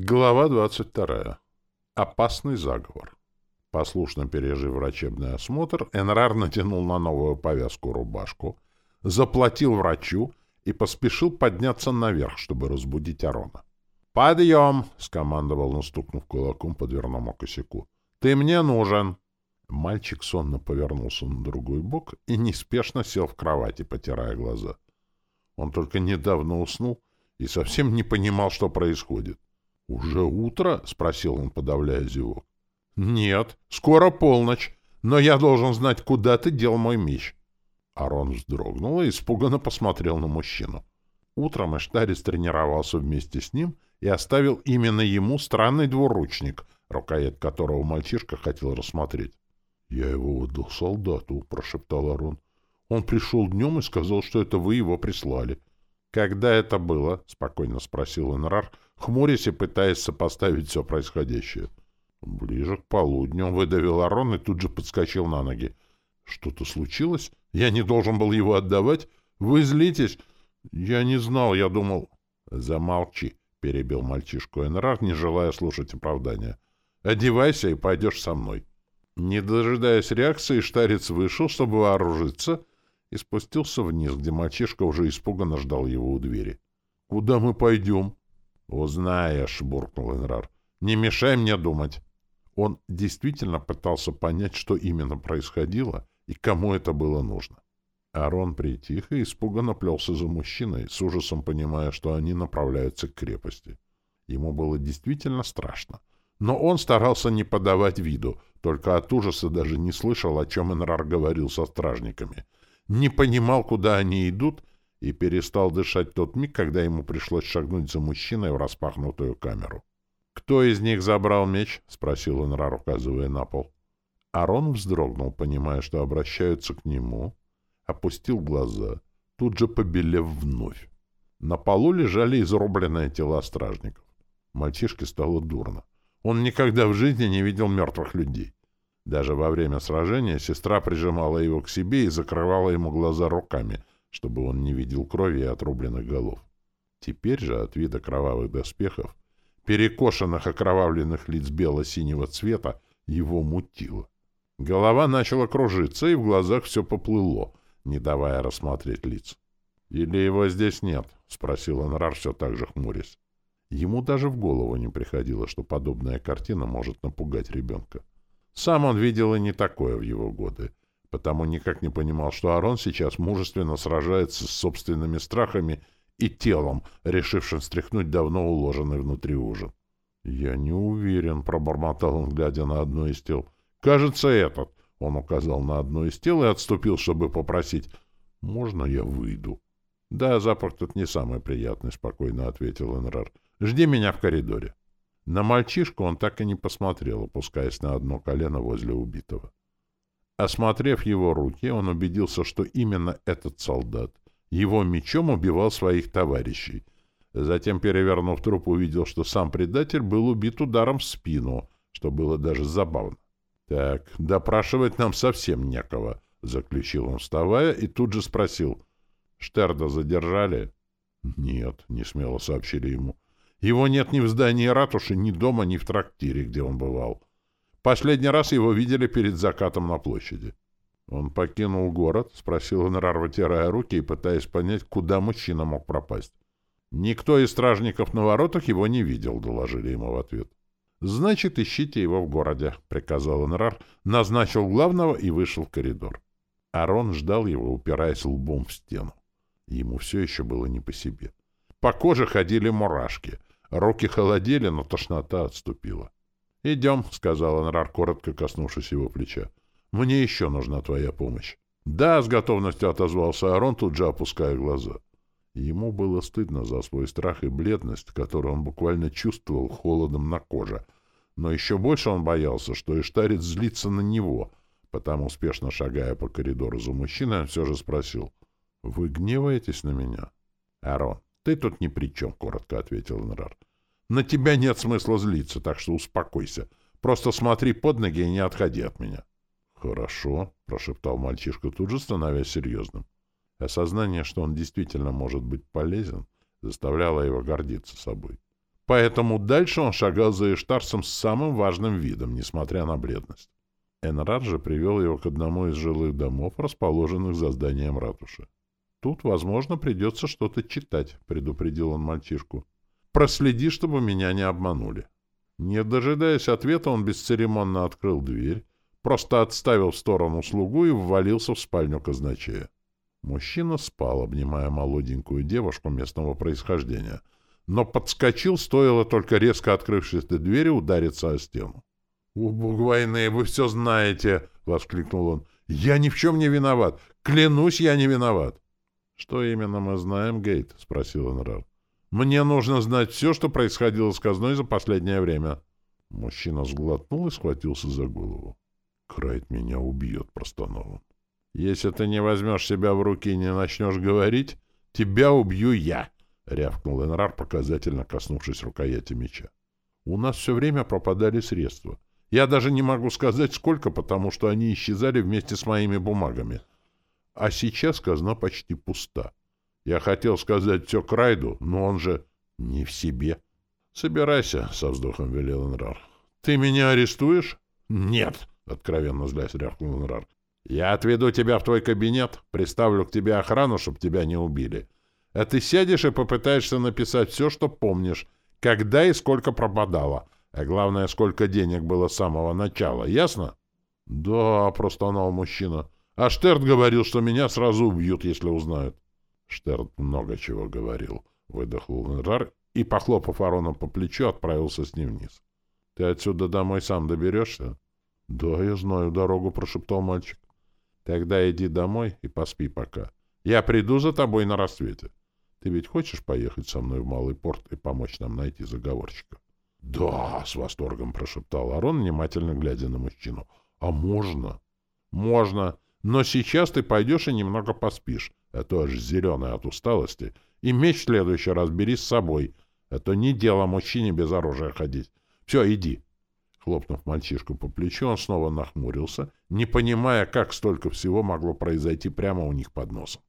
Глава 22. Опасный заговор. Послушно пережив врачебный осмотр, Энрар натянул на новую повязку рубашку, заплатил врачу и поспешил подняться наверх, чтобы разбудить Арона. «Подъем!» — скомандовал, настукнув кулаком по дверному косяку. «Ты мне нужен!» Мальчик сонно повернулся на другой бок и неспешно сел в кровати, потирая глаза. Он только недавно уснул и совсем не понимал, что происходит. «Уже утро?» — спросил он, подавляя зевок. «Нет, скоро полночь, но я должен знать, куда ты дел мой меч». Арон вздрогнул и испуганно посмотрел на мужчину. Утром Эштарис тренировался вместе с ним и оставил именно ему странный двуручник, рукоять которого мальчишка хотел рассмотреть. «Я его отдал солдату», — прошептал Арон. «Он пришел днем и сказал, что это вы его прислали». «Когда это было?» — спокойно спросил Энрар, хмурясь и пытаясь сопоставить все происходящее. Ближе к полудню выдавил Арон и тут же подскочил на ноги. «Что-то случилось? Я не должен был его отдавать? Вы злитесь? Я не знал, я думал...» «Замолчи», — перебил мальчишку Энрар, не желая слушать оправдания. «Одевайся и пойдешь со мной». Не дожидаясь реакции, Штарец вышел, чтобы вооружиться, и спустился вниз, где мальчишка уже испуганно ждал его у двери. — Куда мы пойдем? — Узнаешь, — буркнул Энрар. — Не мешай мне думать. Он действительно пытался понять, что именно происходило и кому это было нужно. Арон притих и испуганно плелся за мужчиной, с ужасом понимая, что они направляются к крепости. Ему было действительно страшно. Но он старался не подавать виду, только от ужаса даже не слышал, о чем Энрар говорил со стражниками — не понимал, куда они идут, и перестал дышать тот миг, когда ему пришлось шагнуть за мужчиной в распахнутую камеру. «Кто из них забрал меч?» — спросил Энрар, указывая на пол. Арон вздрогнул, понимая, что обращаются к нему, опустил глаза, тут же побелев вновь. На полу лежали изрубленные тела стражников. Мальчишке стало дурно. Он никогда в жизни не видел мертвых людей. Даже во время сражения сестра прижимала его к себе и закрывала ему глаза руками, чтобы он не видел крови и отрубленных голов. Теперь же от вида кровавых доспехов, перекошенных окровавленных лиц бело-синего цвета, его мутило. Голова начала кружиться, и в глазах все поплыло, не давая рассмотреть лиц. «Или его здесь нет?» — спросил Энрар, все так же хмурясь. Ему даже в голову не приходило, что подобная картина может напугать ребенка. Сам он видел и не такое в его годы, потому никак не понимал, что Арон сейчас мужественно сражается с собственными страхами и телом, решившим стряхнуть давно уложенный внутри ужин. «Я не уверен», — пробормотал он, глядя на одно из тел. «Кажется, этот». Он указал на одно из тел и отступил, чтобы попросить. «Можно я выйду?» «Да, запах тут не самый приятный», — спокойно ответил Энрар. «Жди меня в коридоре». На мальчишку он так и не посмотрел, опускаясь на одно колено возле убитого. Осмотрев его руки, он убедился, что именно этот солдат его мечом убивал своих товарищей. Затем, перевернув труп, увидел, что сам предатель был убит ударом в спину, что было даже забавно. «Так, допрашивать нам совсем некого», — заключил он, вставая, и тут же спросил. «Штерда задержали?» «Нет», — несмело сообщили ему. Его нет ни в здании ратуши, ни дома, ни в трактире, где он бывал. Последний раз его видели перед закатом на площади. Он покинул город, спросил Энрар, вытирая руки и пытаясь понять, куда мужчина мог пропасть. Никто из стражников на воротах его не видел, доложили ему в ответ. «Значит, ищите его в городе», — приказал Энрар, назначил главного и вышел в коридор. Арон ждал его, упираясь лбом в стену. Ему все еще было не по себе. По коже ходили мурашки. Руки холодели, но тошнота отступила. — Идем, — сказал Анрар, коротко коснувшись его плеча. — Мне еще нужна твоя помощь. — Да, — с готовностью отозвался Арон, тут же опуская глаза. Ему было стыдно за свой страх и бледность, которую он буквально чувствовал холодом на коже. Но еще больше он боялся, что Иштарец злится на него, потому, успешно шагая по коридору за мужчиной, он все же спросил. — Вы гневаетесь на меня? — Арон, «Ты тут ни при чем», — коротко ответил Энрар. «На тебя нет смысла злиться, так что успокойся. Просто смотри под ноги и не отходи от меня». «Хорошо», — прошептал мальчишка, тут же становясь серьезным. Осознание, что он действительно может быть полезен, заставляло его гордиться собой. Поэтому дальше он шагал за Иштарсом с самым важным видом, несмотря на бледность. Энрар же привел его к одному из жилых домов, расположенных за зданием ратуши. «Тут, возможно, придется что-то читать», — предупредил он мальчишку. «Проследи, чтобы меня не обманули». Не дожидаясь ответа, он бесцеремонно открыл дверь, просто отставил в сторону слугу и ввалился в спальню казначея. Мужчина спал, обнимая молоденькую девушку местного происхождения, но подскочил, стоило только резко открывшейся двери удариться о стену. «У бог войны, вы все знаете!» — воскликнул он. «Я ни в чем не виноват! Клянусь, я не виноват!» «Что именно мы знаем, Гейт?» — спросил Энрар. «Мне нужно знать все, что происходило с казной за последнее время». Мужчина сглотнул и схватился за голову. «Крайт меня убьет», — простонал он. «Если ты не возьмешь себя в руки и не начнешь говорить, тебя убью я», — рявкнул Энрар, показательно коснувшись рукояти меча. «У нас все время пропадали средства. Я даже не могу сказать, сколько, потому что они исчезали вместе с моими бумагами. А сейчас казна почти пуста. Я хотел сказать все Крайду, но он же не в себе. «Собирайся», — со вздохом велел Энрар. «Ты меня арестуешь?» «Нет», — откровенно злясь рявкнул Энрар. «Я отведу тебя в твой кабинет, приставлю к тебе охрану, чтобы тебя не убили. А ты сядешь и попытаешься написать все, что помнишь, когда и сколько пропадало, а главное, сколько денег было с самого начала, ясно? — Да, — простонал мужчина. — А Штерт говорил, что меня сразу убьют, если узнают. Штерт много чего говорил, — выдохнул Энрар и, похлопав Арона по плечу, отправился с ним вниз. — Ты отсюда домой сам доберешься? — Да, я знаю дорогу, — прошептал мальчик. — Тогда иди домой и поспи пока. Я приду за тобой на рассвете. Ты ведь хочешь поехать со мной в Малый порт и помочь нам найти заговорщика? «Да!» — с восторгом прошептал Арон, внимательно глядя на мужчину. «А можно?» «Можно. Но сейчас ты пойдешь и немного поспишь, а то аж зеленый от усталости, и меч в следующий раз бери с собой. Это не дело мужчине без оружия ходить. Все, иди». Хлопнув мальчишку по плечу, он снова нахмурился, не понимая, как столько всего могло произойти прямо у них под носом.